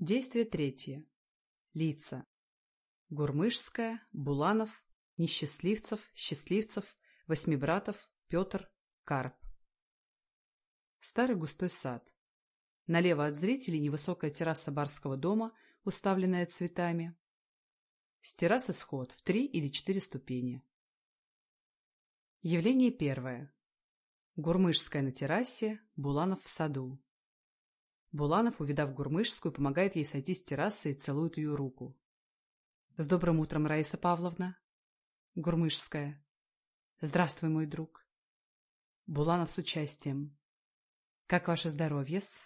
Действие третье. Лица. Гурмышская, Буланов, Несчастливцев, Счастливцев, Восьмибратов, Петр, Карп. Старый густой сад. Налево от зрителей невысокая терраса барского дома, уставленная цветами. С террасы сход в три или четыре ступени. Явление первое. Гурмышская на террасе, Буланов в саду. Буланов, увидав Гурмышскую, помогает ей сойти с террасы и целует ее руку. — С добрым утром, Раиса Павловна. Гурмышская. — Здравствуй, мой друг. Буланов с участием. — Как ваше здоровье-с?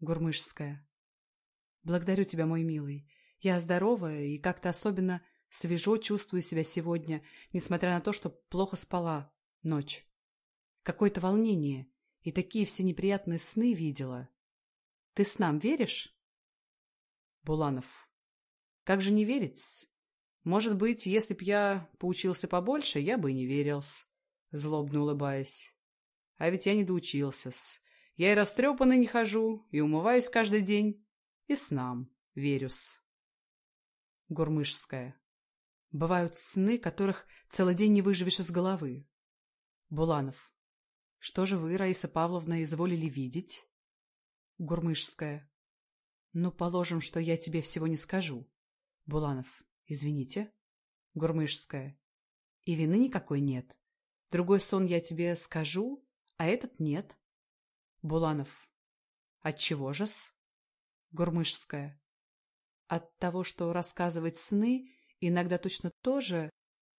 Гурмышская. — Благодарю тебя, мой милый. Я здорова и как-то особенно свежо чувствую себя сегодня, несмотря на то, что плохо спала ночь. Какое-то волнение и такие все неприятные сны видела. Ты с нам веришь? Буланов. Как же не верить? Может быть, если б я поучился побольше, я бы и не верил-с, злобно улыбаясь. А ведь я не доучился-с. Я и растрепанный не хожу, и умываюсь каждый день, и с нам верю-с. Гурмышская. Бывают сны, которых целый день не выживешь из головы. Буланов. Что же вы, Раиса Павловна, изволили видеть? Гурмышская. Ну, положим, что я тебе всего не скажу. Буланов. Извините. Гурмышская. И вины никакой нет. Другой сон я тебе скажу, а этот нет. Буланов. Отчего же-с? Гурмышская. От того, что рассказывать сны иногда точно то же,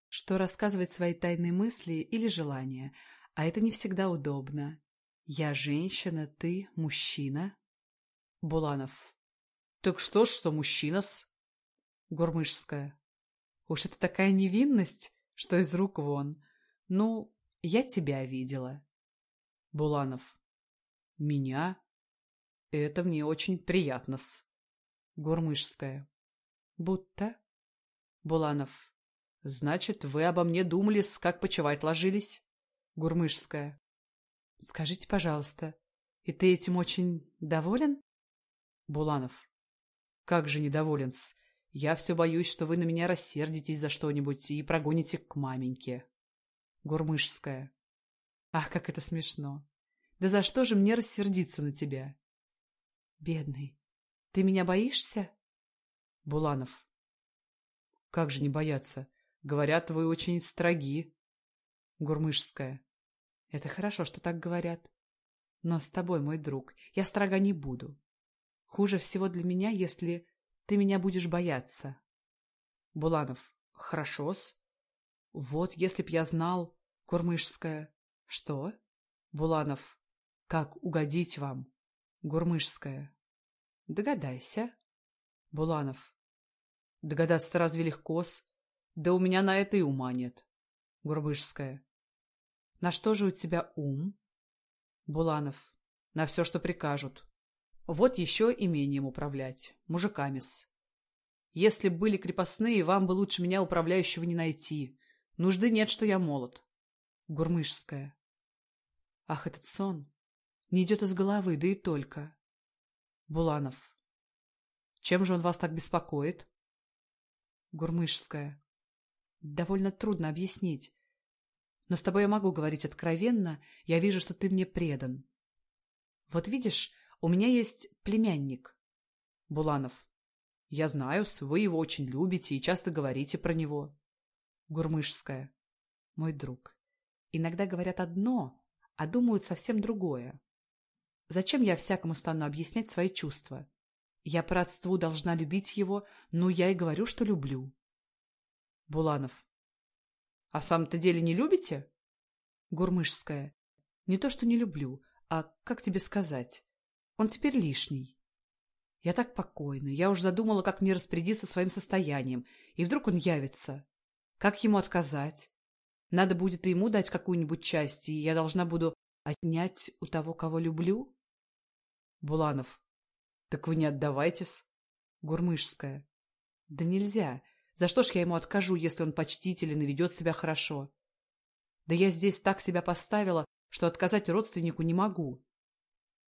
что рассказывать свои тайные мысли или желания, а это не всегда удобно я женщина, ты мужчина. Буланов. Так что ж, что мужчина-с? Гурмышская. Уж это такая невинность, что из рук вон. Ну, я тебя видела. Буланов. Меня? Это мне очень приятно-с. Гурмышская. Будто? Буланов. Значит, вы обо мне думали, как почевать ложились? Гурмышская. Скажите, пожалуйста, и ты этим очень доволен? Буланов. Как же недоволен-с. Я все боюсь, что вы на меня рассердитесь за что-нибудь и прогоните к маменьке. Гурмышская. Ах, как это смешно. Да за что же мне рассердиться на тебя? Бедный, ты меня боишься? Буланов. Как же не бояться? Говорят, вы очень строги. Гурмышская. Это хорошо, что так говорят. Но с тобой, мой друг, я строга не буду. Хуже всего для меня, если ты меня будешь бояться. Буланов. Хорошо-с. Вот, если б я знал... Гурмышская. Что? Буланов. Как угодить вам? Гурмышская. Догадайся. Буланов. Догадаться-то разве легко-с? Да у меня на это и ума нет. Гурмышская. На что же у тебя ум? Буланов. На все, что прикажут. Вот еще имением управлять. Мужиками-с. Если б были крепостные, вам бы лучше меня управляющего не найти. Нужды нет, что я молод. Гурмышская. Ах, этот сон. Не идет из головы, да и только. Буланов. Чем же он вас так беспокоит? Гурмышская. Довольно трудно объяснить. Но с тобой я могу говорить откровенно, я вижу, что ты мне предан. Вот видишь, у меня есть племянник. Буланов. Я знаю, вы его очень любите и часто говорите про него. Гурмышская. Мой друг. Иногда говорят одно, а думают совсем другое. Зачем я всякому стану объяснять свои чувства? Я по родству должна любить его, но я и говорю, что люблю. Буланов. А в самом-то деле не любите? Гурмышская. Не то, что не люблю, а как тебе сказать? Он теперь лишний. Я так покойна. Я уж задумала, как мне распорядиться своим состоянием. И вдруг он явится. Как ему отказать? Надо будет и ему дать какую-нибудь часть, и я должна буду отнять у того, кого люблю? Буланов. Так вы не отдавайтесь. Гурмышская. Да нельзя. За что ж я ему откажу, если он почтителен и ведет себя хорошо? Да я здесь так себя поставила, что отказать родственнику не могу.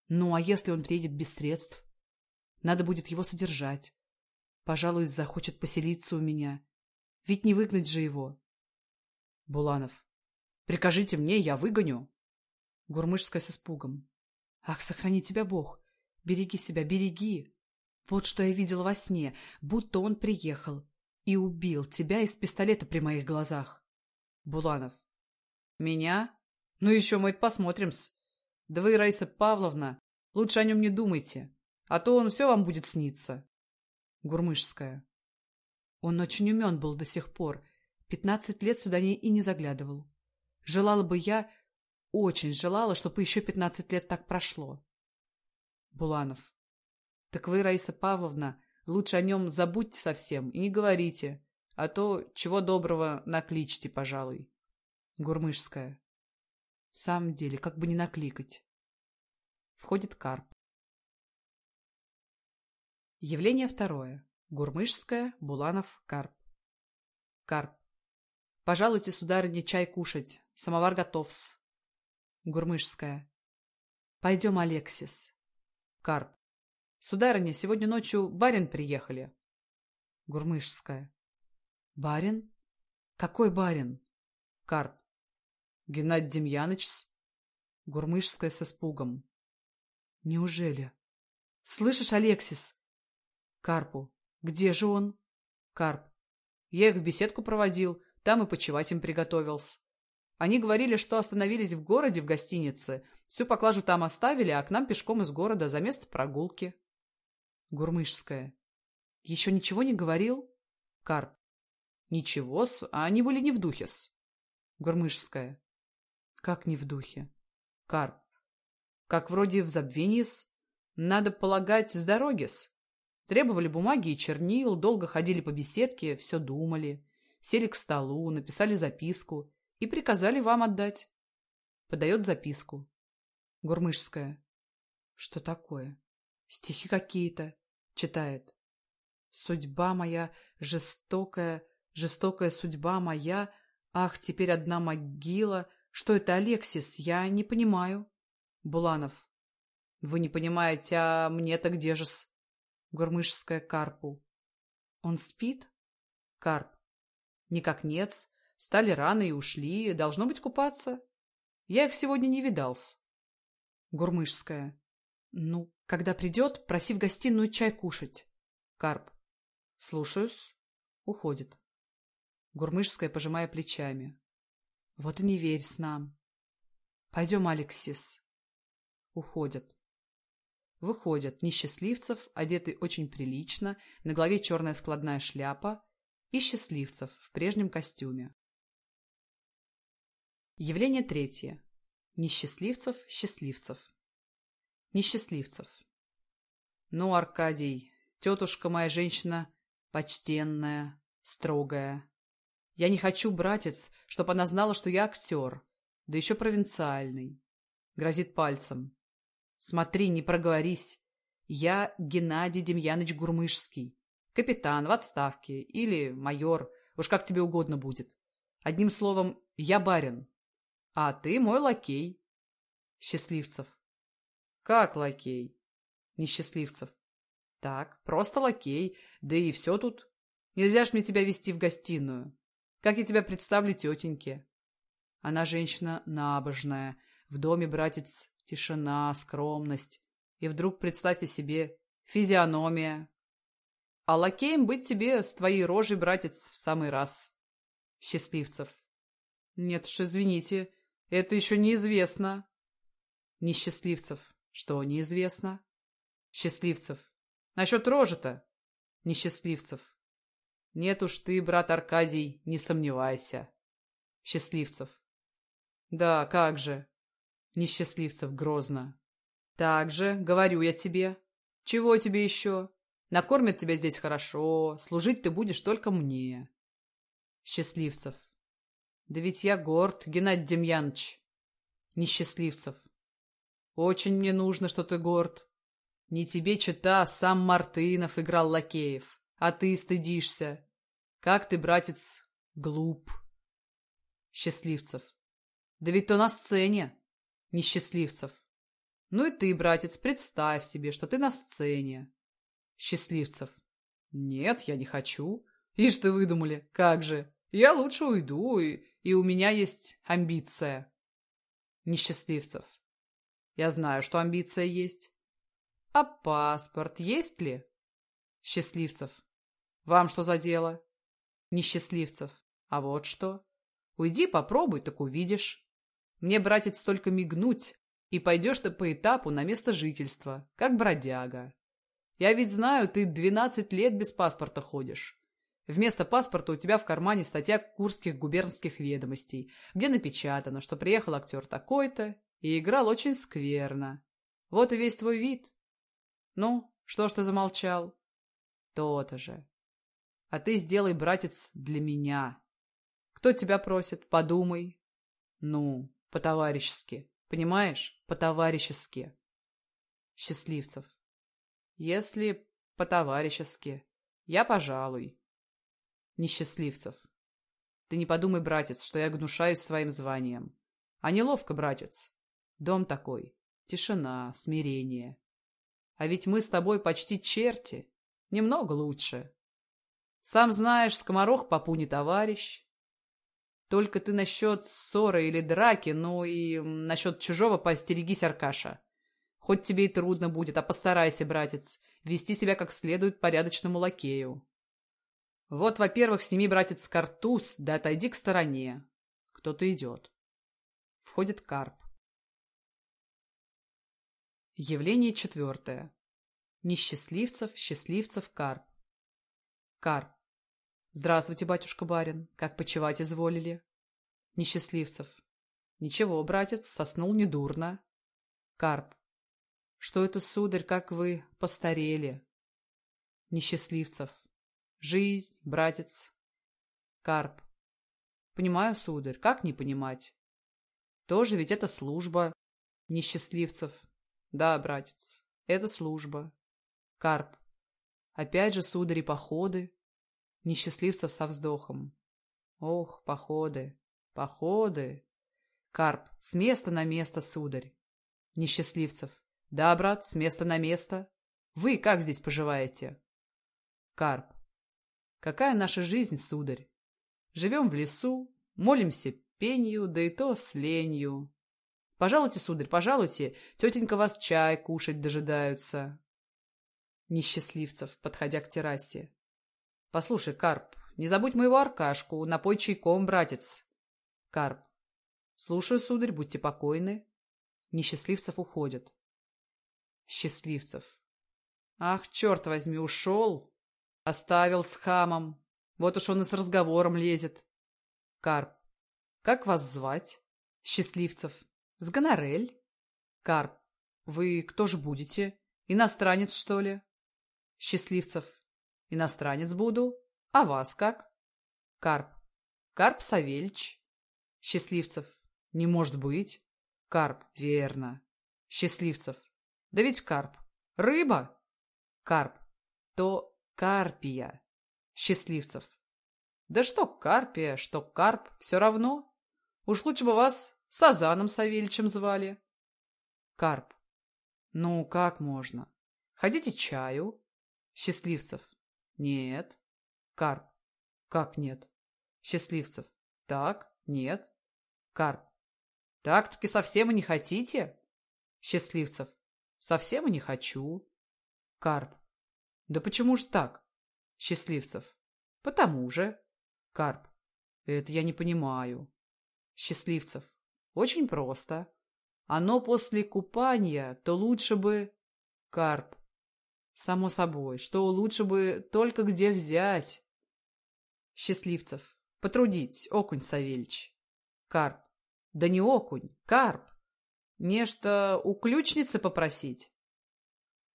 Ну, а если он приедет без средств? Надо будет его содержать. Пожалуй, захочет поселиться у меня. Ведь не выгнать же его. Буланов. Прикажите мне, я выгоню. Гурмышская с испугом. Ах, сохрани тебя Бог. Береги себя, береги. Вот что я видела во сне, будто он приехал и убил тебя из пистолета при моих глазах. Буланов. Меня? Ну еще мы это посмотрим-с. Да вы, Раиса Павловна, лучше о нем не думайте, а то он все вам будет сниться. Гурмышская. Он очень умен был до сих пор. Пятнадцать лет сюда не, и не заглядывал. Желала бы я, очень желала, чтобы еще пятнадцать лет так прошло. Буланов. Так вы, Раиса Павловна, лучше о нем забудьте совсем и не говорите, а то, чего доброго, накличьте, пожалуй. Гурмышская. В самом деле, как бы не накликать. Входит Карп. Явление второе. Гурмышская, Буланов, Карп. Карп. Пожалуйте, сударыня, чай кушать. Самовар готов-с. Гурмышская. Пойдем, Алексис. Карп. Сударыня, сегодня ночью барин приехали. Гурмышская. Барин? Какой барин? Карп. Геннадий Демьяныч. Гурмышская с испугом. Неужели? Слышишь, Алексис? Карпу. Где же он? Карп. Я их в беседку проводил, там и почевать им приготовился. Они говорили, что остановились в городе, в гостинице. Всю поклажу там оставили, а к нам пешком из города за место прогулки. Гурмышская. Еще ничего не говорил? Карп. Ничего-с, а они были не в духе-с. Гурмышская. Как не в духе? Карп. Как вроде в забвении-с. Надо полагать, с дороги-с. Требовали бумаги и чернил, долго ходили по беседке, все думали. Сели к столу, написали записку и приказали вам отдать. Подает записку. Гурмышская. Что такое? Стихи какие-то. Читает. Судьба моя, жестокая, жестокая судьба моя. Ах, теперь одна могила. Что это, Алексис? Я не понимаю. Буланов. Вы не понимаете, а мне-то где же-с? Гурмышская Карпу. Он спит? Карп. Никак нет. Встали рано и ушли. Должно быть купаться. Я их сегодня не видался. Гурмышская. Ну, когда придет, проси в гостиную чай кушать. Карп. Слушаюсь. Уходит. Гурмышская, пожимая плечами. Вот и не верь с нам. Пойдем, Алексис. Уходят. Выходят несчастливцев, одетый очень прилично, на голове черная складная шляпа, и счастливцев в прежнем костюме. Явление третье. Несчастливцев, счастливцев. Несчастливцев. Ну, Аркадий, тетушка моя женщина почтенная, строгая. Я не хочу, братец, чтоб она знала, что я актер, да еще провинциальный. Грозит пальцем. Смотри, не проговорись. Я Геннадий Демьяныч Гурмышский. Капитан в отставке или майор, уж как тебе угодно будет. Одним словом, я барин. А ты мой лакей. Счастливцев. Как лакей? Несчастливцев. Так, просто лакей, да и все тут. Нельзя ж мне тебя вести в гостиную. Как я тебя представлю тетеньке? Она женщина набожная. В доме, братец, тишина, скромность. И вдруг представьте себе физиономия. А лакеем быть тебе с твоей рожей, братец, в самый раз. Счастливцев. Нет уж, извините, это еще неизвестно. Несчастливцев. Что неизвестно? Счастливцев. Насчет рожи-то. Несчастливцев. Нет уж ты, брат Аркадий, не сомневайся. Счастливцев. Да, как же. Несчастливцев грозно. Так же, говорю я тебе. Чего тебе еще? Накормят тебя здесь хорошо, служить ты будешь только мне. Счастливцев. Да ведь я горд, Геннадий Демьянович. Несчастливцев. Очень мне нужно, что ты горд. Не тебе чита, сам Мартынов играл лакеев, а ты стыдишься. Как ты, братец, глуп. Счастливцев. Да ведь то на сцене несчастливцев. Ну и ты, братец, представь себе, что ты на сцене. Счастливцев. Нет, я не хочу. Ишь ты выдумали, как же. Я лучше уйду, и, и у меня есть амбиция. Несчастливцев. Я знаю, что амбиция есть. А паспорт есть ли? Счастливцев. Вам что за дело? Несчастливцев. А вот что. Уйди, попробуй, так увидишь. Мне, братец, только мигнуть, и пойдешь ты по этапу на место жительства, как бродяга. Я ведь знаю, ты двенадцать лет без паспорта ходишь. Вместо паспорта у тебя в кармане статья Курских губернских ведомостей, где напечатано, что приехал актер такой-то и играл очень скверно. Вот и весь твой вид. Ну, что ж ты замолчал? То-то же. А ты сделай, братец, для меня. Кто тебя просит? Подумай. Ну, по-товарищески. Понимаешь? По-товарищески. Счастливцев. Если по-товарищески, я, пожалуй. Несчастливцев. Ты не подумай, братец, что я гнушаюсь своим званием. А неловко, братец. Дом такой. Тишина, смирение. А ведь мы с тобой почти черти. Немного лучше. Сам знаешь, скоморох попу не товарищ. Только ты насчет ссоры или драки, ну и насчет чужого поостерегись, Аркаша. Хоть тебе и трудно будет, а постарайся, братец, вести себя как следует порядочному лакею. Вот, во-первых, сними, братец, картуз, да отойди к стороне. Кто-то идет. Входит карп. Явление четвертое. Несчастливцев, счастливцев, карп. Карп. Здравствуйте, батюшка-барин. Как почевать изволили? Несчастливцев. Ничего, братец, соснул недурно. Карп. Что это, сударь, как вы постарели? Несчастливцев. Жизнь, братец. Карп. Понимаю, сударь, как не понимать? Тоже ведь это служба. Несчастливцев. Да, братец, это служба. Карп. Опять же, судари, походы. Несчастливцев со вздохом. Ох, походы, походы. Карп, с места на место, сударь. Несчастливцев. Да, брат, с места на место. Вы как здесь поживаете? Карп. Какая наша жизнь, сударь? Живем в лесу, молимся пенью, да и то с ленью. Пожалуйте, сударь, пожалуйте, тетенька вас чай кушать дожидаются. Несчастливцев, подходя к террасе. Послушай, Карп, не забудь моего Аркашку, напой чайком, братец. Карп. Слушаю, сударь, будьте покойны. Несчастливцев уходит. Счастливцев. Ах, черт возьми, ушел. Оставил с хамом. Вот уж он и с разговором лезет. Карп. Как вас звать? Счастливцев. С гонорель. Карп. Вы кто же будете? Иностранец, что ли? Счастливцев. Иностранец буду. А вас как? Карп. Карп Савельич. Счастливцев. Не может быть. Карп. Верно. Счастливцев. Да ведь карп. Рыба. Карп. То карпия. Счастливцев. Да что карпия, что карп, все равно. Уж лучше бы вас Сазаном Савельичем звали. Карп. Ну, как можно? Хотите чаю? Счастливцев. Нет. Карп. Как нет? Счастливцев. Так, нет. Карп. Так-таки совсем и не хотите? Счастливцев. Совсем и не хочу. Карп. Да почему ж так? Счастливцев. Потому же. Карп. Это я не понимаю. Счастливцев. Очень просто. Оно после купания, то лучше бы... Карп. Само собой, что лучше бы только где взять. Счастливцев. Потрудить, окунь Савельич. Карп. Да не окунь, карп. Нечто у ключницы попросить.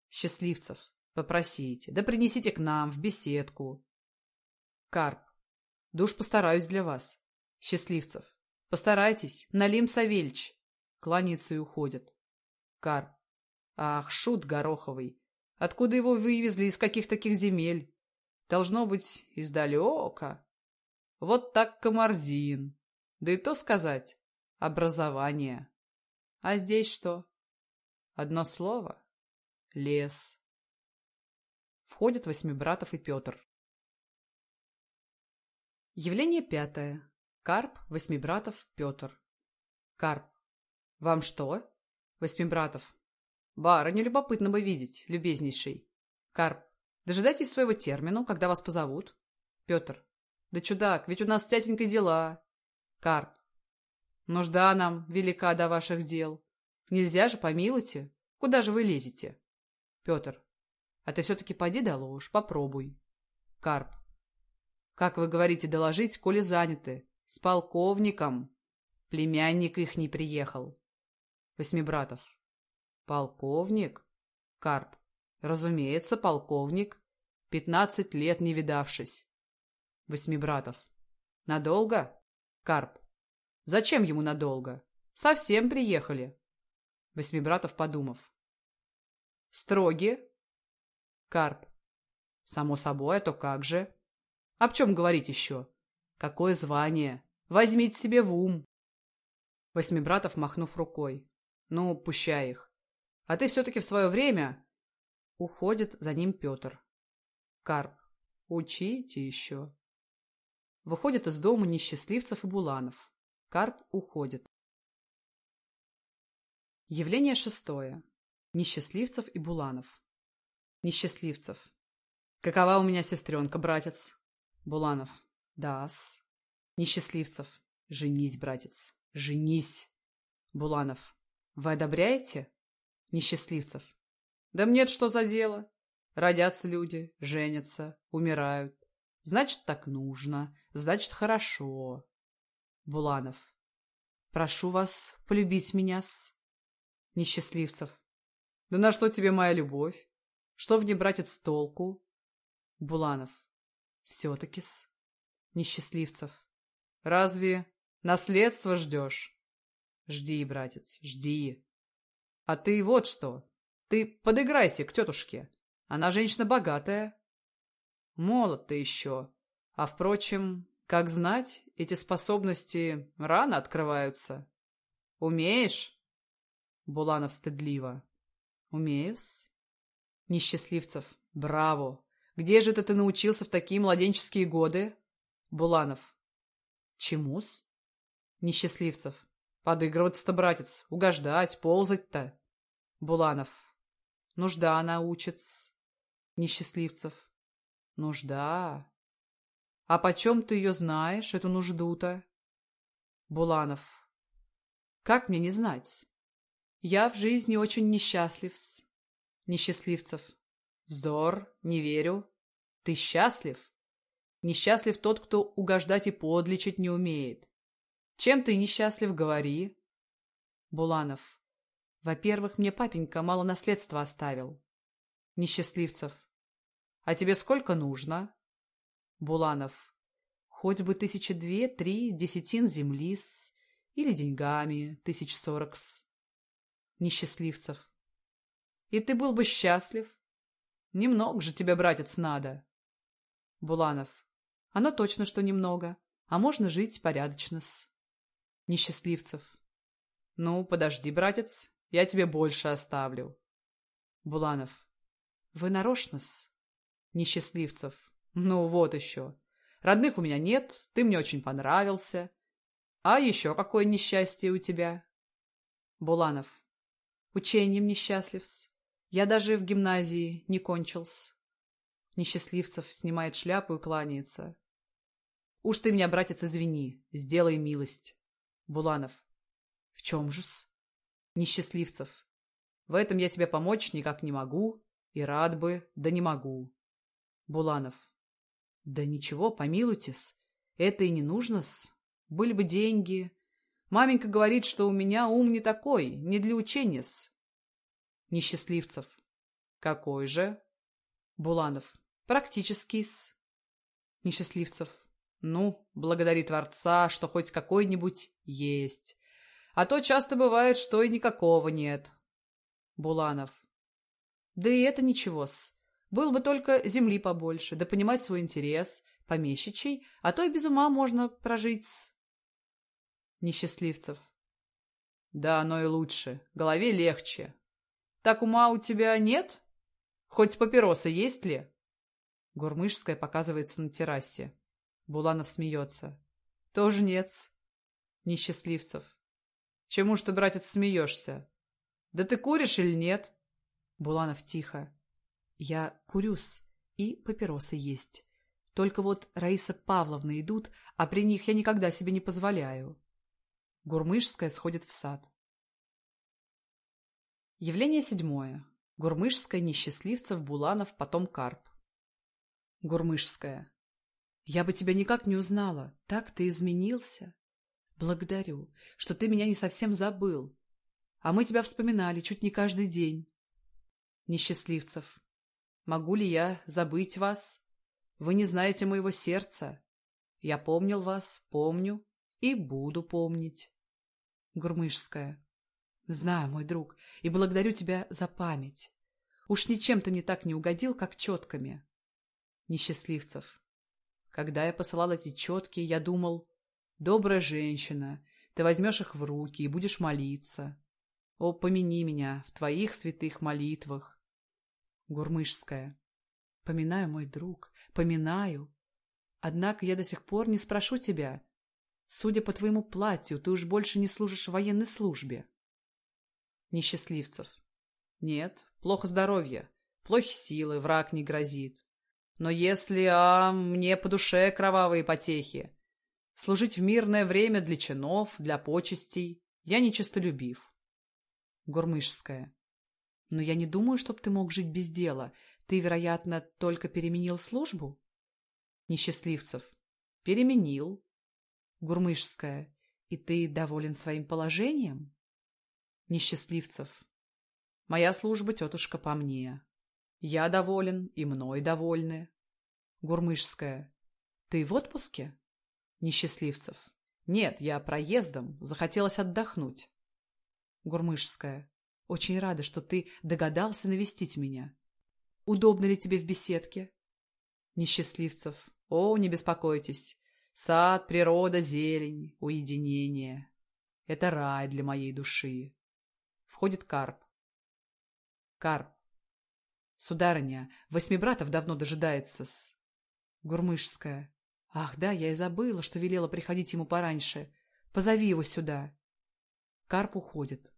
Счастливцев. Попросите. Да принесите к нам в беседку. Карп. Да уж постараюсь для вас. Счастливцев. Постарайтесь, Налим Савельич. Кланяется и уходит. Карп. Ах, шут гороховый. Откуда его вывезли, из каких таких земель? Должно быть, издалека. Вот так Камардин. Да и то сказать, образование. А здесь что? Одно слово — лес. Входят Восьмибратов и Петр. Явление пятое. Карп, Восьмибратов, Петр. Карп. Вам что? Восьмибратов. Барыня любопытно бы видеть, любезнейший. Карп. Дожидайтесь своего термину, когда вас позовут. Петр. Да чудак, ведь у нас с тятенькой дела. Карп. Нужда нам велика до ваших дел. Нельзя же, помилуйте. Куда же вы лезете? Петр. А ты все-таки поди доложь, попробуй. Карп. Как вы говорите доложить, коли заняты? С полковником. Племянник их не приехал. Восьмибратов. Полковник? Карп. Разумеется, полковник. Пятнадцать лет не видавшись. Восьмибратов. Надолго? Карп. Зачем ему надолго? Совсем приехали. Восьмибратов, подумав. Строги? Карп. Само собой, а то как же? Об чем говорить еще? Какое звание? Возьмите себе в ум. Восьмибратов, махнув рукой. Ну, пущай их. А ты все-таки в свое время... Уходит за ним Петр. Карп. Учите еще. Выходит из дома несчастливцев и буланов. Карп уходит. Явление шестое. Несчастливцев и буланов. Несчастливцев. Какова у меня сестренка, братец? Буланов. Да-с. Несчастливцев. Женись, братец. Женись. Буланов. Вы одобряете? Несчастливцев. Да мне что за дело? Родятся люди, женятся, умирают. Значит, так нужно, значит, хорошо. Буланов. Прошу вас полюбить меня-с. Несчастливцев. Да на что тебе моя любовь? Что в ней, братец, толку? Буланов. Все-таки-с. Несчастливцев. Разве наследство ждешь? Жди, братец, жди. А ты вот что. Ты подыграйся к тетушке. Она женщина богатая. Молод ты еще. А, впрочем, как знать, эти способности рано открываются. Умеешь? Буланов стыдливо. Умею-с. Несчастливцев. Браво. Где же это ты научился в такие младенческие годы? Буланов. Чему-с? Несчастливцев. Подыгрываться-то, братец, угождать, ползать-то. Буланов. Нужда она учится. Несчастливцев. Нужда. А почем ты ее знаешь, эту нужду-то? Буланов. Как мне не знать? Я в жизни очень несчастлив. -с. Несчастливцев. Вздор, не верю. Ты счастлив? Несчастлив тот, кто угождать и подлечить не умеет. Чем ты несчастлив, говори. Буланов. Во-первых, мне папенька мало наследства оставил. Несчастливцев. А тебе сколько нужно? Буланов. Хоть бы тысяча две-три десятин земли с... Или деньгами тысяч сорок с... Несчастливцев. И ты был бы счастлив. Немного же тебе, братец, надо. Буланов. Оно точно, что немного. А можно жить порядочно-с. Несчастливцев. Ну, подожди, братец, я тебе больше оставлю. Буланов. Вы нарочно-с? Несчастливцев. Ну, вот еще. Родных у меня нет, ты мне очень понравился. А еще какое несчастье у тебя? Буланов. Учением несчастлив-с. Я даже в гимназии не кончил-с. Несчастливцев снимает шляпу и кланяется. Уж ты меня, братец, извини, сделай милость. Буланов. В чем же-с? Несчастливцев. В этом я тебе помочь никак не могу, и рад бы, да не могу. Буланов. Да ничего, помилуйтесь, это и не нужно-с. Были бы деньги. Маменька говорит, что у меня ум не такой, не для учения-с. Несчастливцев. Какой же? Буланов. Практический-с. Несчастливцев. Ну, благодари Творца, что хоть какой-нибудь есть. А то часто бывает, что и никакого нет. Буланов. Да и это ничего-с. Было бы только земли побольше, да понимать свой интерес, помещичий, а то и без ума можно прожить -с. Несчастливцев. Да, оно и лучше. Голове легче. Так ума у тебя нет? Хоть папиросы есть ли? Гурмышская показывается на террасе. Буланов смеется. Тоже нет. Несчастливцев. Чему ж ты, братец, смеешься? Да ты куришь или нет? Буланов тихо. Я курюсь, и папиросы есть. Только вот Раиса Павловна идут, а при них я никогда себе не позволяю. Гурмышская сходит в сад. Явление седьмое. Гурмышская, Несчастливцев, Буланов, потом Карп. Гурмышская. Я бы тебя никак не узнала. Так ты изменился. Благодарю, что ты меня не совсем забыл. А мы тебя вспоминали чуть не каждый день. Несчастливцев. Могу ли я забыть вас? Вы не знаете моего сердца. Я помнил вас, помню и буду помнить. Гурмышская. Знаю, мой друг, и благодарю тебя за память. Уж ничем ты мне так не угодил, как четками. Несчастливцев. Когда я посылал эти четки, я думал, добрая женщина, ты возьмешь их в руки и будешь молиться. О, помяни меня в твоих святых молитвах. Гурмышская. Поминаю, мой друг, поминаю. Однако я до сих пор не спрошу тебя. Судя по твоему платью, ты уж больше не служишь в военной службе. Несчастливцев. Нет, плохо здоровье, плохи силы, враг не грозит. Но если, а, мне по душе кровавые потехи. Служить в мирное время для чинов, для почестей, я нечистолюбив. Гурмышская. Но я не думаю, чтоб ты мог жить без дела. Ты, вероятно, только переменил службу? Несчастливцев. Переменил. Гурмышская. И ты доволен своим положением? Несчастливцев. Моя служба, тетушка, по мне. Я доволен, и мной довольны. Гурмышская. Ты в отпуске? Несчастливцев. Нет, я проездом, захотелось отдохнуть. Гурмышская. Очень рада, что ты догадался навестить меня. Удобно ли тебе в беседке? Несчастливцев. О, не беспокойтесь. Сад, природа, зелень, уединение. Это рай для моей души. Входит Карп. Карп. Сударыня, восьми братов давно дожидается-с. Гурмышская. Ах, да, я и забыла, что велела приходить ему пораньше. Позови его сюда. Карп уходит.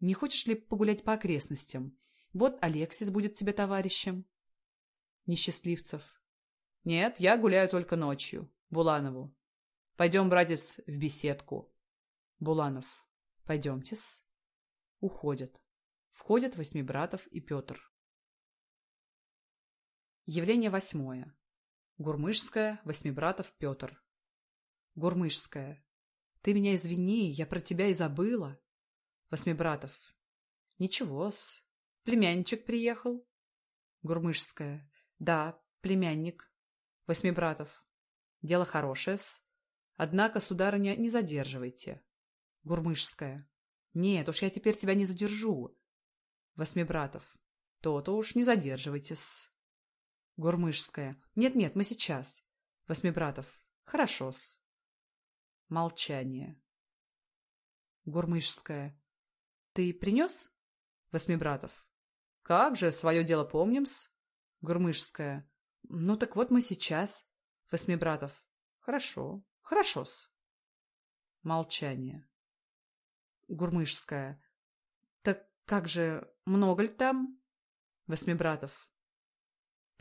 Не хочешь ли погулять по окрестностям? Вот Алексис будет тебе товарищем. Несчастливцев. Нет, я гуляю только ночью. Буланову. Пойдем, братец, в беседку. Буланов. Пойдемте-с. Уходят. Входят Восьмибратов и Петр. Явление восьмое. Гурмышская, Восьмибратов, Петр. Гурмышская. Ты меня извини, я про тебя и забыла. Восьмибратов. Ничего-с. Племянничек приехал. Гурмышская. Да, племянник. Восьмибратов. Дело хорошее-с. Однако, сударыня, не задерживайте. Гурмышская. Нет, уж я теперь тебя не задержу. Восьмибратов. То-то уж не задерживайтесь. Гурмышская. Нет-нет, мы сейчас. Восьмибратов. Хорошо-с. Молчание. Гурмышская. Ты принес? Восьмибратов. Как же, свое дело помним-с. Гурмышская. Ну так вот мы сейчас. Восьмибратов. Хорошо, хорошо-с. Молчание. Гурмышская. Так как же, много ли там? Восьмибратов.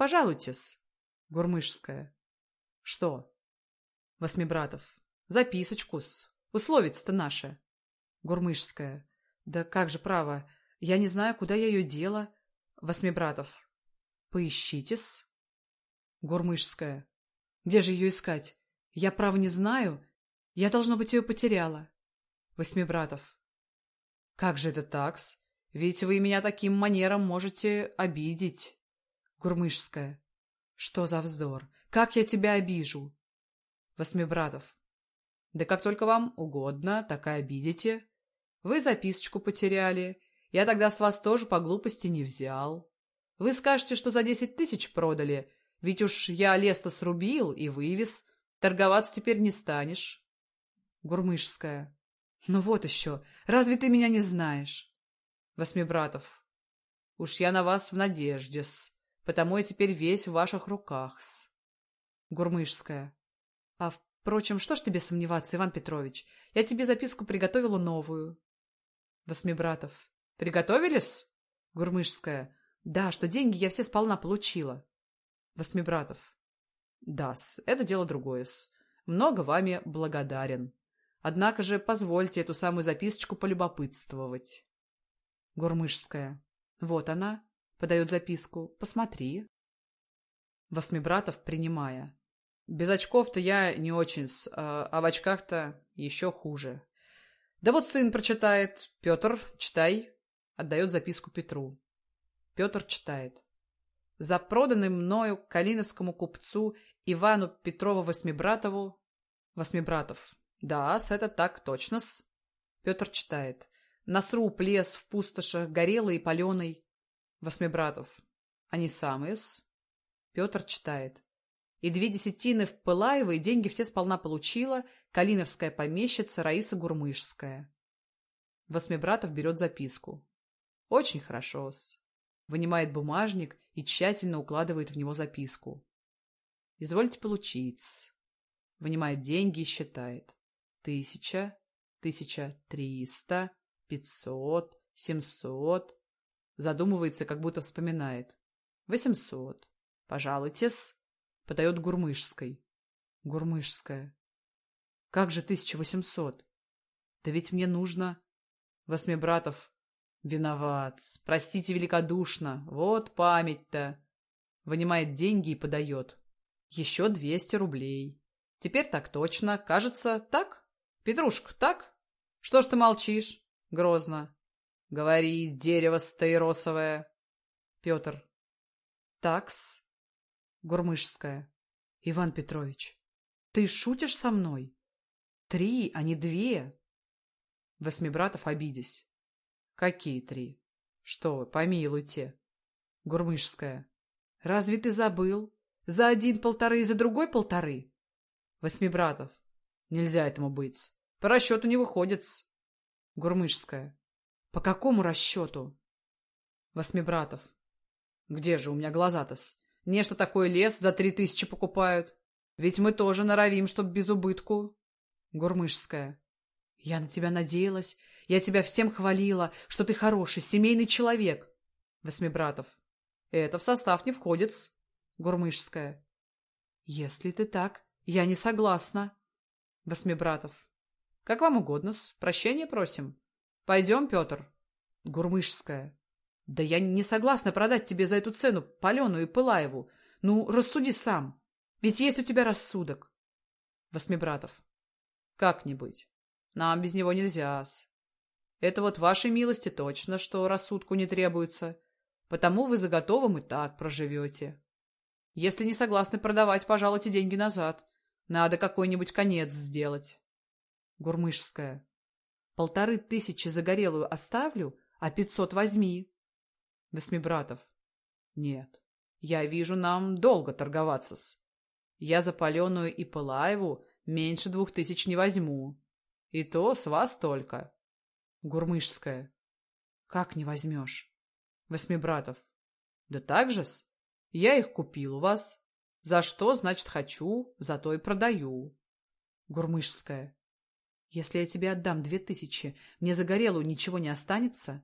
Пожалуйтесь. Гурмышская. Что? Восьмибратов. Записочку-с. Условица-то наша. Гурмышская. Да как же право, я не знаю, куда я ее дела. Восьмибратов. Поищите-с. Гурмышская. Где же ее искать? Я, право, не знаю. Я, должно быть, ее потеряла. Восьмибратов. Как же это такс? Ведь вы меня таким манером можете обидеть. Гурмышская. Что за вздор? Как я тебя обижу? Восьмибратов. Да как только вам угодно, так и обидите. Вы записочку потеряли. Я тогда с вас тоже по глупости не взял. Вы скажете, что за десять тысяч продали, ведь уж я лес-то срубил и вывез. Торговаться теперь не станешь. Гурмышская. Ну вот еще, разве ты меня не знаешь? Восьмибратов. Уж я на вас в надежде-с. Потому я теперь весь в ваших руках-с. Гурмышская. А, впрочем, что ж тебе сомневаться, Иван Петрович? Я тебе записку приготовила новую. Восьмибратов. Приготовились? Гурмышская. Да, что деньги я все сполна получила. Восьмибратов. Да-с, это дело другое-с. Много вами благодарен. Однако же позвольте эту самую записочку полюбопытствовать. Гурмышская. Вот она. Подает записку. Посмотри. Восьмибратов, принимая. Без очков-то я не очень-с, а, а в очках-то еще хуже. Да вот сын прочитает. Петр, читай. Отдает записку Петру. Петр читает. За проданным мною калиновскому купцу Ивану Петрову-Восьмибратову... Восьмибратов. Да, с это так точно-с. Петр читает. На сруб лес в пустошах, горелый и паленый. Восьмибратов. Они самые-с. Петр читает. И две десятины в Пылаево, и деньги все сполна получила калиновская помещица Раиса Гурмышская. Восьмибратов берет записку. Очень хорошо-с. Вынимает бумажник и тщательно укладывает в него записку. Извольте получить. Вынимает деньги и считает. Тысяча, тысяча триста, пятьсот, семьсот. Задумывается, как будто вспоминает. Восемьсот. Пожалуйтесь. Подает Гурмышской. Гурмышская. Как же тысяча восемьсот? Да ведь мне нужно... Восьмибратов. Виноват. Простите великодушно. Вот память-то. Вынимает деньги и подает. Еще двести рублей. Теперь так точно. Кажется, так? Петрушка, так? Что ж ты молчишь? Грозно. Говори, дерево стаиросовое. Петр. Такс. Гурмышская. Иван Петрович, ты шутишь со мной? Три, а не две. Восьмибратов обидясь. Какие три? Что вы, помилуйте. Гурмышская. Разве ты забыл? За один полторы и за другой полторы? Восьмибратов. Нельзя этому быть. По расчету не выходит. Гурмышская. По какому расчету? Восьмибратов. Где же у меня глаза-то-с? Нечто такой лес за три тысячи покупают. Ведь мы тоже норовим, чтоб без убытку. Гурмышская. Я на тебя надеялась. Я тебя всем хвалила, что ты хороший, семейный человек. Восьмибратов. Это в состав не входит. Гурмышская. Если ты так, я не согласна. Восьмибратов. Как вам угодно -с. Прощения просим. Пойдем, Петр. Гурмышская. Да я не согласна продать тебе за эту цену Палену и Пылаеву. Ну, рассуди сам. Ведь есть у тебя рассудок. Восьмибратов. Как не быть? Нам без него нельзя-с. Это вот вашей милости точно, что рассудку не требуется. Потому вы за готовым и так проживете. Если не согласны продавать, пожалуйте деньги назад. Надо какой-нибудь конец сделать. Гурмышская. Полторы тысячи загорелую оставлю, а пятьсот возьми. Восьмибратов. Нет, я вижу, нам долго торговаться-с. Я за Паленую и Пылаеву меньше двух тысяч не возьму. И то с вас только. Гурмышская. Как не возьмешь? Восьмибратов. Да так же-с. Я их купил у вас. За что, значит, хочу, за то и продаю. Гурмышская. Если я тебе отдам две тысячи, мне загорелую ничего не останется?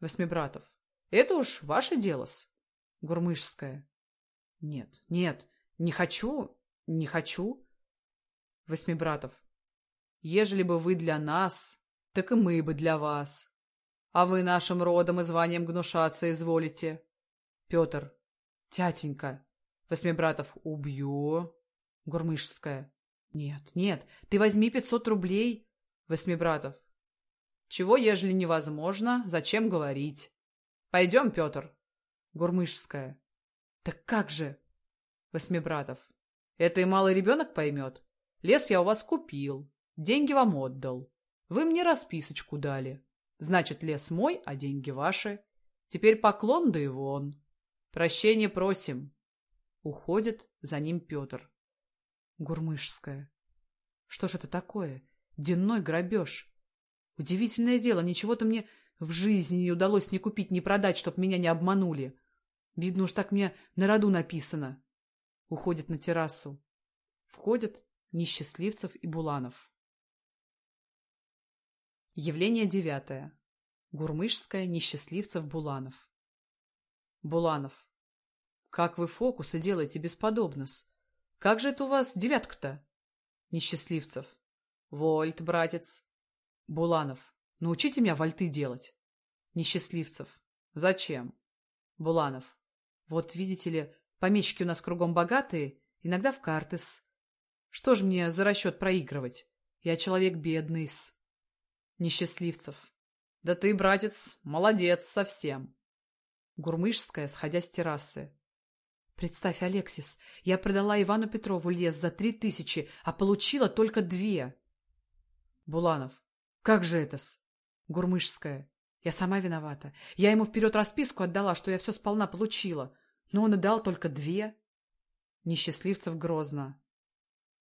Восьмибратов. Это уж ваше дело-с. Гурмышская. Нет, нет, не хочу, не хочу. Восьмибратов. Ежели бы вы для нас, так и мы бы для вас. А вы нашим родом и званием гнушаться изволите. Петр. Тятенька. Восьмибратов. Убью. Гурмышская. Нет, нет, ты возьми пятьсот рублей. Восьмибратов. Чего, ежели невозможно, зачем говорить? Пойдем, Петр. Гурмышская. Так как же? Восьмибратов. Это и малый ребенок поймет. Лес я у вас купил, деньги вам отдал. Вы мне расписочку дали. Значит, лес мой, а деньги ваши. Теперь поклон да и вон. Прощение просим. Уходит за ним Петр. Гурмышская. Что ж это такое? Денной грабеж. Удивительное дело, ничего-то мне в жизни не удалось ни купить, ни продать, чтоб меня не обманули. Видно уж так мне на роду написано. Уходит на террасу. Входят Несчастливцев и Буланов. Явление девятое. Гурмышская, Несчастливцев, Буланов. Буланов. Как вы фокусы делаете бесподобно-с? Как же это у вас девятка-то? Несчастливцев. Вольт, братец. Буланов. Научите меня вольты делать. Несчастливцев. Зачем? Буланов. Вот, видите ли, помещики у нас кругом богатые, иногда в карты-с. Что ж мне за расчет проигрывать? Я человек бедный-с. Несчастливцев. Да ты, братец, молодец совсем. Гурмышская, сходя с террасы. Представь, Алексис, я продала Ивану Петрову лес за три тысячи, а получила только две. Буланов. Как же это-с? Гурмышская. Я сама виновата. Я ему вперед расписку отдала, что я все сполна получила. Но он и дал только две. Несчастливцев грозно.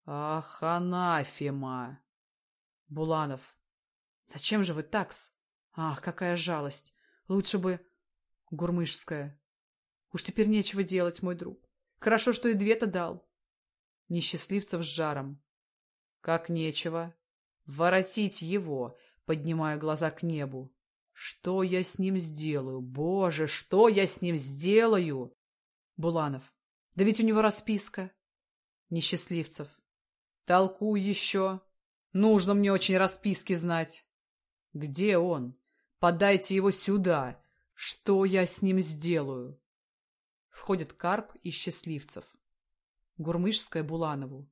Ах, анафема! Буланов. Зачем же вы такс? Ах, какая жалость! Лучше бы... Гурмышская. Уж теперь нечего делать, мой друг. Хорошо, что и две-то дал. Несчастливцев с жаром. Как нечего. Воротить его, поднимая глаза к небу. Что я с ним сделаю? Боже, что я с ним сделаю? Буланов. Да ведь у него расписка. Несчастливцев. Толку еще. Нужно мне очень расписки знать. Где он? Подайте его сюда. Что я с ним сделаю? Входит Карп и Счастливцев. Гурмышская Буланову.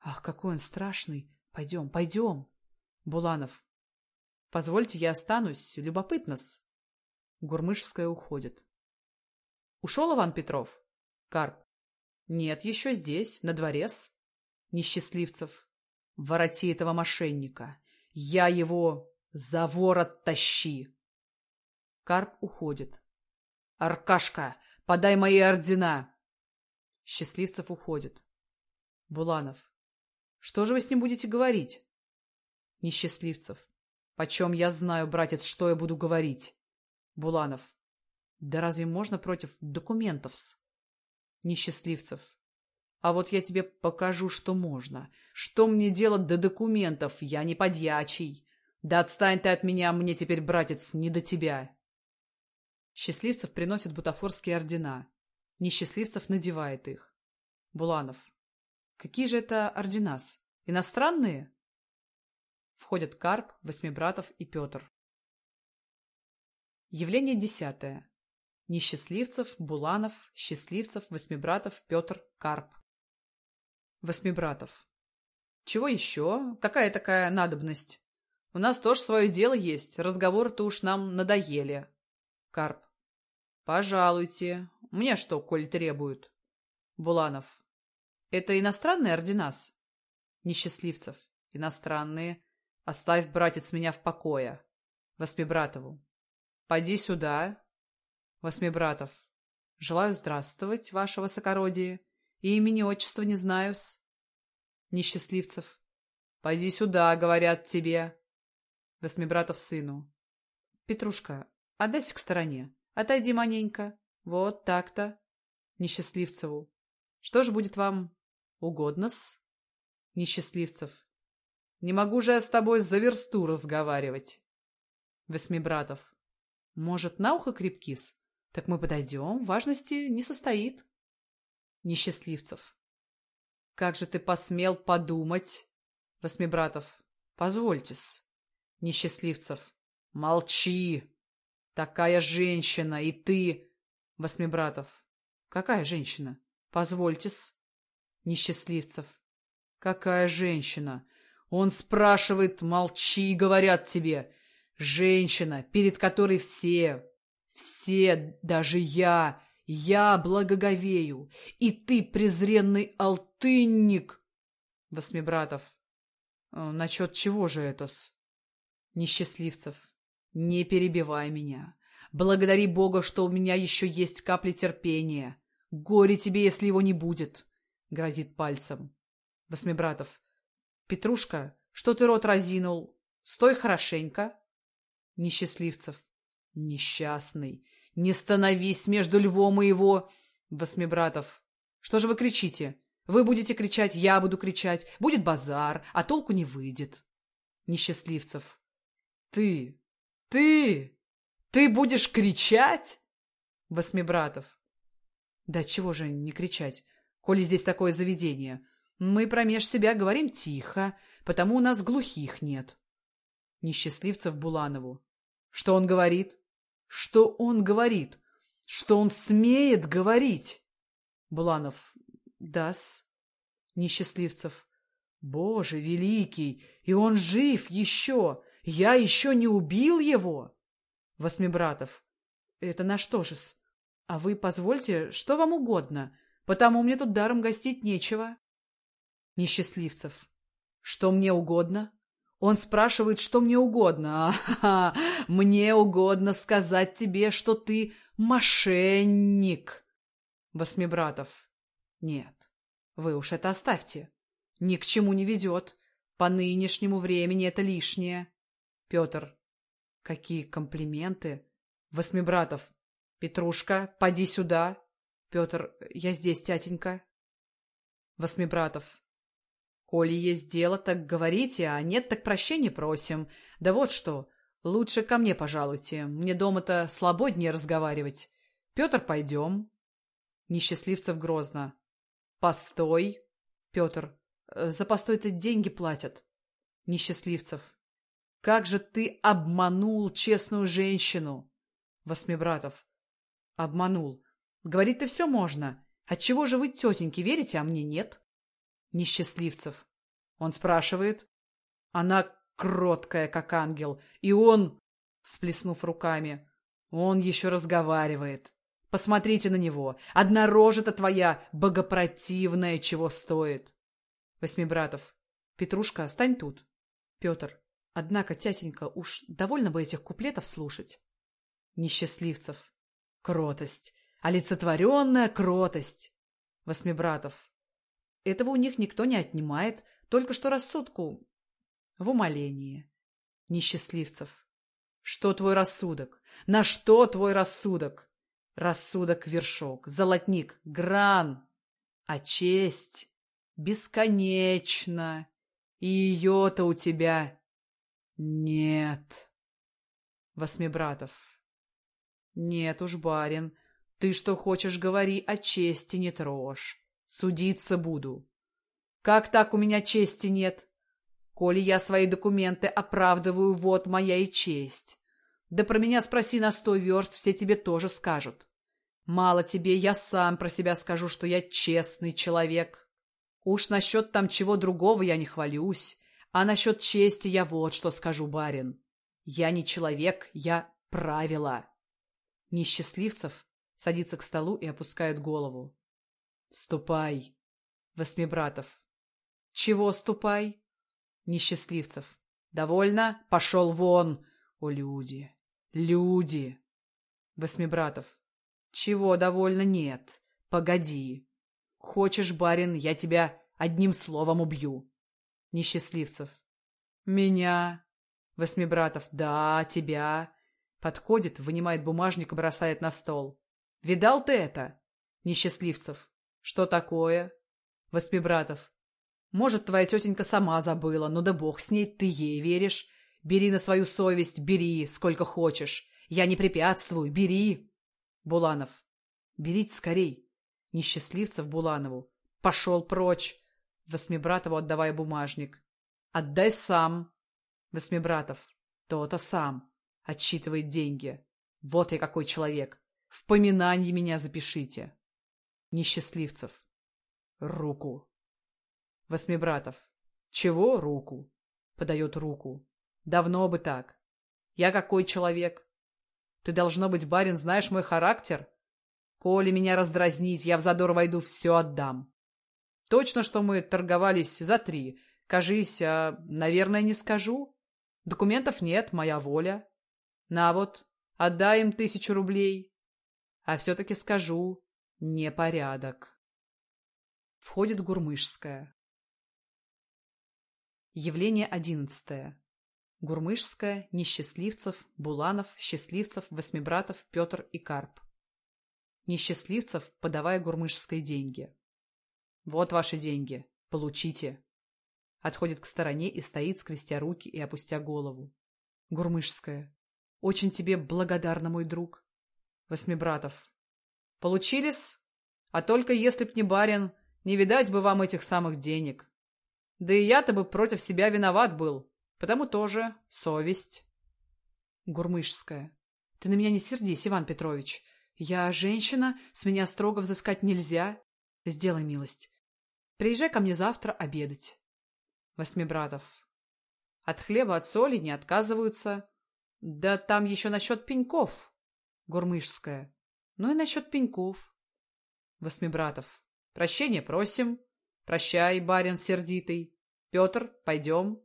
Ах, какой он страшный. Пойдем, пойдем. Буланов. Позвольте, я останусь. Любопытно-с. Гурмышская уходит. Ушел Иван Петров? Карп. Нет, еще здесь, на дворе-с. Несчастливцев. Вороти этого мошенника. Я его за ворот тащи. Карп уходит. Аркашка, подай мои ордена. Счастливцев уходит. Буланов. Что же вы с ним будете говорить? Несчастливцев. Почем я знаю, братец, что я буду говорить? Буланов. Да разве можно против документов-с? Несчастливцев. А вот я тебе покажу, что можно. Что мне делать до документов? Я не подьячий. Да отстань ты от меня, мне теперь, братец, не до тебя. Счастливцев приносит бутафорские ордена. Несчастливцев надевает их. Буланов. Какие же это орденас? Иностранные? Входят Карп, Восьмибратов и Петр. Явление десятое. Несчастливцев, Буланов, Счастливцев, Восьмибратов, Петр, Карп. Восьмибратов. Чего еще? Какая такая надобность? У нас тоже свое дело есть, разговоры-то уж нам надоели. Карп. Пожалуйте. Мне что, коль требуют? Буланов. Это иностранные орденас? Несчастливцев. Иностранные. Оставь, братец, меня в покое. Восьмибратову. Пойди сюда. Восьмибратов. Желаю здравствовать, ваше высокородие. Имени, отчества не знаю-с. Несчастливцев. Пойди сюда, говорят тебе. Восьмибратов сыну. Петрушка, отдайся к стороне. Отойди маненько. Вот так-то. Несчастливцеву. Что ж будет вам угодно-с? Несчастливцев. Не могу же я с тобой за версту разговаривать. Восьмибратов. Может, на ухо крепкис? Так мы подойдем, важности не состоит. Несчастливцев. Как же ты посмел подумать? Восьмибратов. Позвольте-с. Несчастливцев. Молчи. Такая женщина, и ты... Восьмибратов. Какая женщина? Позвольте-с. Несчастливцев. Какая женщина? Он спрашивает, молчи, говорят тебе. Женщина, перед которой все, все, даже я, я благоговею, и ты, презренный алтынник. Восьмибратов. «Э, Насчет чего же это-с? Несчастливцев. Не перебивай меня. Благодари Бога, что у меня еще есть капли терпения. Горе тебе, если его не будет. Грозит пальцем. Восьмибратов. Петрушка, что ты рот разинул? Стой хорошенько. Несчастливцев. Несчастный. Не становись между львом и его... Восьмибратов. Что же вы кричите? Вы будете кричать, я буду кричать. Будет базар, а толку не выйдет. Несчастливцев. Ты, ты, ты будешь кричать? Восьмибратов. Да чего же не кричать, коли здесь такое заведение? Мы промеж себя говорим тихо, потому у нас глухих нет. Несчастливцев Буланову. Что он говорит? Что он говорит? Что он смеет говорить? Буланов. Дас. Несчастливцев. Боже великий, и он жив еще. Я еще не убил его. Восьмибратов. Это на что же-с? А вы позвольте, что вам угодно, потому мне тут даром гостить нечего. Несчастливцев. Что мне угодно? Он спрашивает, что мне угодно. А, мне угодно сказать тебе, что ты мошенник. Восьмибратов. Нет, вы уж это оставьте. Ни к чему не ведет. По нынешнему времени это лишнее. Петр. Какие комплименты. Восьмибратов. Петрушка, поди сюда. Петр. Я здесь, тятенька. Восьмибратов. Коли есть дело, так говорите, а нет, так прощения просим. Да вот что, лучше ко мне пожалуйте, мне дома-то слободнее разговаривать. Петр, пойдем. Несчастливцев грозно. Постой. Петр, э, за постой-то деньги платят. Несчастливцев. Как же ты обманул честную женщину? Восьмибратов. Обманул. Говорить-то все можно. Отчего же вы, тетеньки, верите, а мне нет? несчастливцев. Он спрашивает. Она кроткая, как ангел. И он, всплеснув руками, он еще разговаривает. Посмотрите на него. Одна рожа-то твоя богопротивная чего стоит. Восьмибратов. Петрушка, стань тут. Петр. Однако, тятенька, уж довольно бы этих куплетов слушать. Несчастливцев. Кротость. Олицетворенная кротость. Восьмибратов. Этого у них никто не отнимает, только что рассудку в умолении. Несчастливцев. Что твой рассудок? На что твой рассудок? Рассудок — вершок, золотник, гран. А честь бесконечна. И ее-то у тебя нет. Восьмибратов. Нет уж, барин, ты что хочешь, говори, а чести не трожь. Судиться буду. Как так у меня чести нет? Коли я свои документы оправдываю, вот моя и честь. Да про меня спроси на сто верст, все тебе тоже скажут. Мало тебе, я сам про себя скажу, что я честный человек. Уж насчет там чего другого я не хвалюсь, а насчет чести я вот что скажу, барин. Я не человек, я правило. Несчастливцев садится к столу и опускает голову. «Ступай!» Восьмибратов. «Чего ступай?» Несчастливцев. «Довольно? Пошел вон!» «О, люди! Люди!» Восьмибратов. «Чего довольно? Нет. Погоди. Хочешь, барин, я тебя одним словом убью?» Несчастливцев. «Меня?» Восьмибратов. «Да, тебя». Подходит, вынимает бумажник и бросает на стол. «Видал ты это?» Несчастливцев. Что такое? Воспибратов. Может, твоя тетенька сама забыла, но да бог с ней, ты ей веришь. Бери на свою совесть, бери, сколько хочешь. Я не препятствую, бери. Буланов. Берите скорей. Несчастливцев Буланову. Пошел прочь. Восьмибратову отдавая бумажник. Отдай сам. Восьмибратов. То-то сам. Отсчитывает деньги. Вот я какой человек. В поминанье меня запишите. Несчастливцев. Руку. Восьмибратов. Чего руку? Подает руку. Давно бы так. Я какой человек? Ты, должно быть, барин, знаешь мой характер? Коли меня раздразнить, я в задор войду, все отдам. Точно, что мы торговались за три. Кажись, а, наверное, не скажу. Документов нет, моя воля. На вот, отдай им тысячу рублей. А все-таки скажу, Непорядок. Входит Гурмышская. Явление одиннадцатое. Гурмышская, Несчастливцев, Буланов, Счастливцев, Восьмибратов, Петр и Карп. Несчастливцев, подавая Гурмышской деньги. «Вот ваши деньги. Получите». Отходит к стороне и стоит, скрестя руки и опустя голову. Гурмышская. «Очень тебе благодарна, мой друг». Восьмибратов. «Получились? А только если б не барин, не видать бы вам этих самых денег. Да и я-то бы против себя виноват был, потому тоже совесть». Гурмышская. «Ты на меня не сердись, Иван Петрович. Я женщина, с меня строго взыскать нельзя. Сделай милость. Приезжай ко мне завтра обедать». Восьмибратов. От хлеба, от соли не отказываются. Да там еще насчет пеньков. Гурмышская. Ну и насчет пеньков. Восьмибратов. Прощения просим. Прощай, барин сердитый. Петр, пойдем.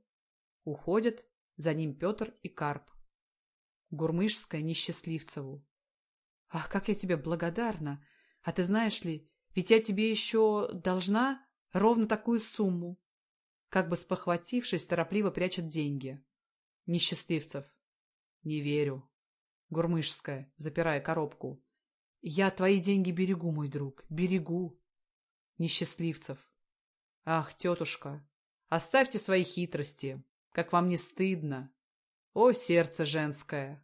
Уходят. За ним Петр и Карп. Гурмышская несчастливцеву. Ах, как я тебе благодарна! А ты знаешь ли, ведь я тебе еще должна ровно такую сумму. Как бы спохватившись, торопливо прячет деньги. Несчастливцев. Не верю. Гурмышская, запирая коробку. Я твои деньги берегу, мой друг, берегу. Несчастливцев. Ах, тетушка, оставьте свои хитрости. Как вам не стыдно. О, сердце женское.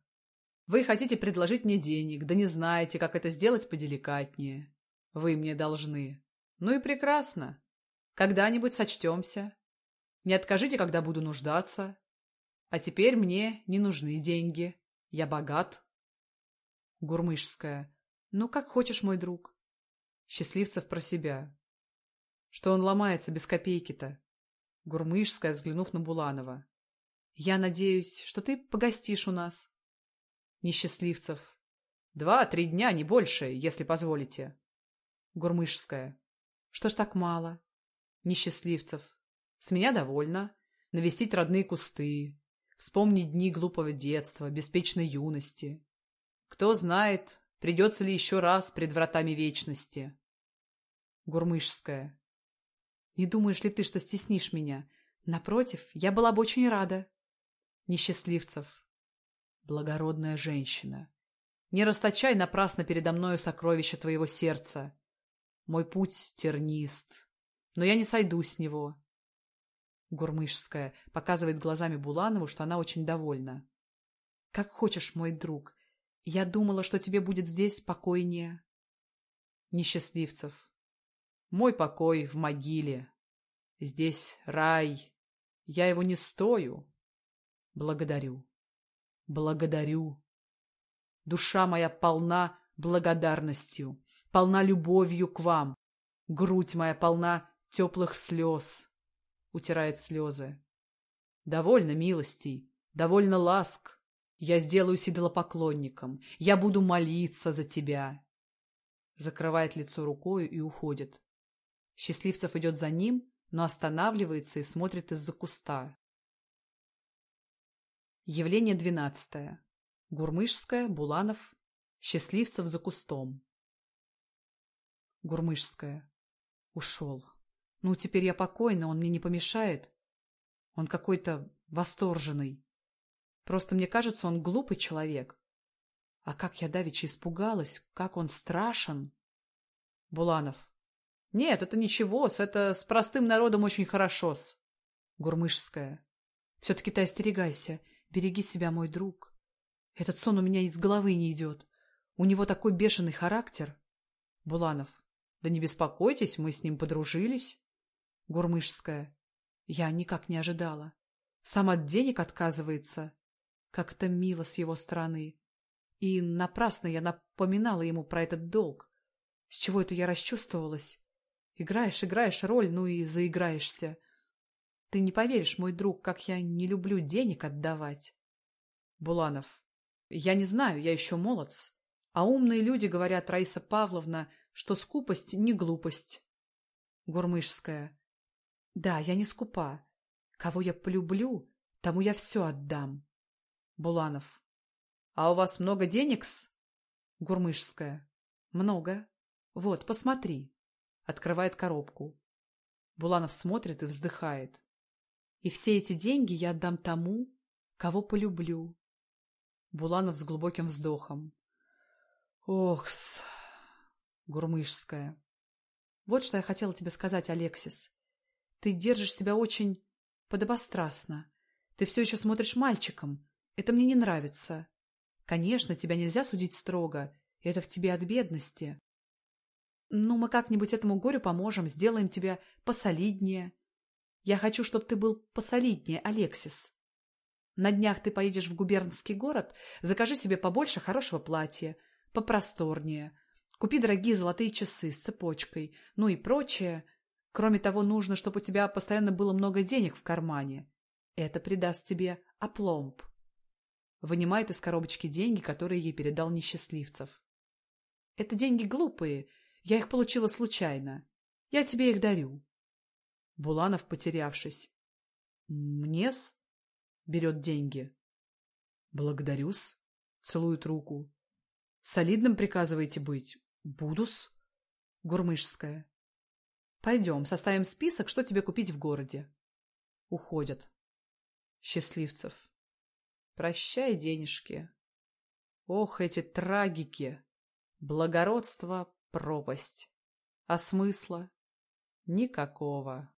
Вы хотите предложить мне денег, да не знаете, как это сделать поделикатнее. Вы мне должны. Ну и прекрасно. Когда-нибудь сочтемся. Не откажите, когда буду нуждаться. А теперь мне не нужны деньги. Я богат. Гурмышская. Ну, как хочешь, мой друг. Счастливцев про себя. Что он ломается без копейки-то? Гурмышская, взглянув на Буланова. Я надеюсь, что ты погостишь у нас. Несчастливцев. Два-три дня, не больше, если позволите. Гурмышская. Что ж так мало? Несчастливцев. С меня довольно. Навестить родные кусты. Вспомнить дни глупого детства, беспечной юности. Кто знает, придется ли еще раз пред вратами вечности. Гурмышская. Не думаешь ли ты, что стеснишь меня? Напротив, я была бы очень рада. Несчастливцев. Благородная женщина. Не расточай напрасно передо мною сокровища твоего сердца. Мой путь тернист, но я не сойду с него. Гурмышская показывает глазами Буланову, что она очень довольна. «Как хочешь, мой друг. Я думала, что тебе будет здесь спокойнее». Несчастливцев. «Мой покой в могиле. Здесь рай. Я его не стою. Благодарю. Благодарю. Душа моя полна благодарностью, полна любовью к вам. Грудь моя полна теплых слез утирает слезы. «Довольно милостей, довольно ласк. Я сделаюсь идолопоклонником. Я буду молиться за тебя». Закрывает лицо рукою и уходит. Счастливцев идет за ним, но останавливается и смотрит из-за куста. Явление двенадцатое. Гурмышская, Буланов, Счастливцев за кустом. Гурмышская. Ушел. Ну, теперь я покойна, он мне не помешает. Он какой-то восторженный. Просто мне кажется, он глупый человек. А как я давеча испугалась, как он страшен. Буланов. Нет, это ничего, с это с простым народом очень хорошо-с. Гурмышская. Все-таки ты остерегайся, береги себя, мой друг. Этот сон у меня из головы не идет. У него такой бешеный характер. Буланов. Да не беспокойтесь, мы с ним подружились. Гурмышская. Я никак не ожидала. Сам от денег отказывается. Как-то мило с его стороны. И напрасно я напоминала ему про этот долг. С чего это я расчувствовалась? Играешь, играешь роль, ну и заиграешься. Ты не поверишь, мой друг, как я не люблю денег отдавать. Буланов. Я не знаю, я еще молод. А умные люди говорят, Раиса Павловна, что скупость не глупость. Гурмышская. Да, я не скупа. Кого я полюблю, тому я все отдам. Буланов. А у вас много денег-с? Гурмышская. Много. Вот, посмотри. Открывает коробку. Буланов смотрит и вздыхает. И все эти деньги я отдам тому, Кого полюблю? Буланов с глубоким вздохом. Ох-с. Гурмышская. Вот что я хотела тебе сказать, Алексис. Ты держишь себя очень подобострастно. Ты все еще смотришь мальчиком. Это мне не нравится. Конечно, тебя нельзя судить строго. Это в тебе от бедности. Ну, мы как-нибудь этому горю поможем, сделаем тебя посолиднее. Я хочу, чтобы ты был посолиднее, Алексис. На днях ты поедешь в губернский город, закажи себе побольше хорошего платья, попросторнее. Купи дорогие золотые часы с цепочкой, ну и прочее. Кроме того, нужно, чтобы у тебя постоянно было много денег в кармане. Это придаст тебе опломб. Вынимает из коробочки деньги, которые ей передал несчастливцев. Это деньги глупые, я их получила случайно. Я тебе их дарю. Буланов, потерявшись. Мне-с? Берет деньги. Благодарю-с. Целует руку. Солидным приказываете быть? Буду-с. Гурмышская. Пойдем, составим список, что тебе купить в городе. Уходят. Счастливцев. Прощай, денежки. Ох, эти трагики! Благородство — пропасть. А смысла? Никакого.